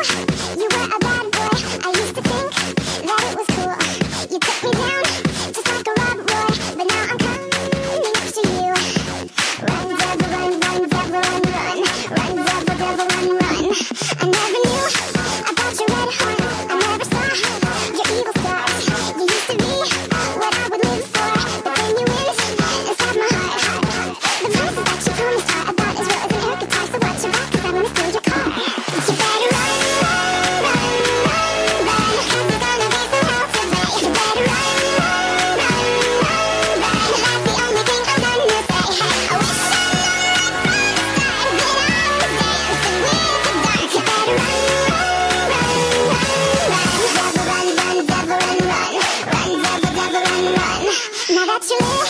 Alright. 起来